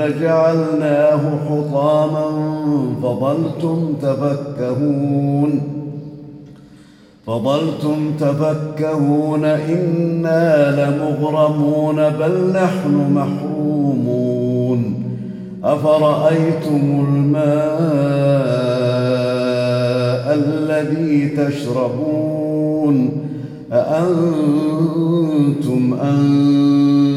لجعلناه حطاما فظلتم تفكهون فظلتم تفكهون إنا لمغرمون بل نحن محرومون أفرأيتم الماء الذي تشربون أأنتم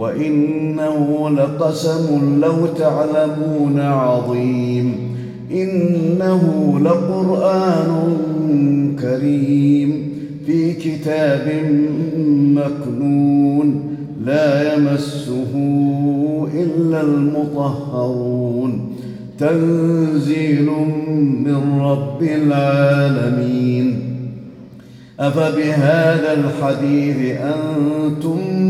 وإنه لقسم لو تعلمون عظيم. إنه لقرآن كريم في كتاب مكنون. لا يمسه إلا المطهرون. تنزيل من رب العالمين. أفبهذا الحديث أنتم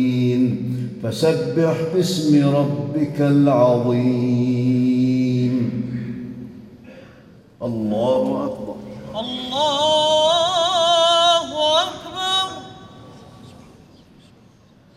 فسبح باسم ربك العظيم. الله أكبر. الله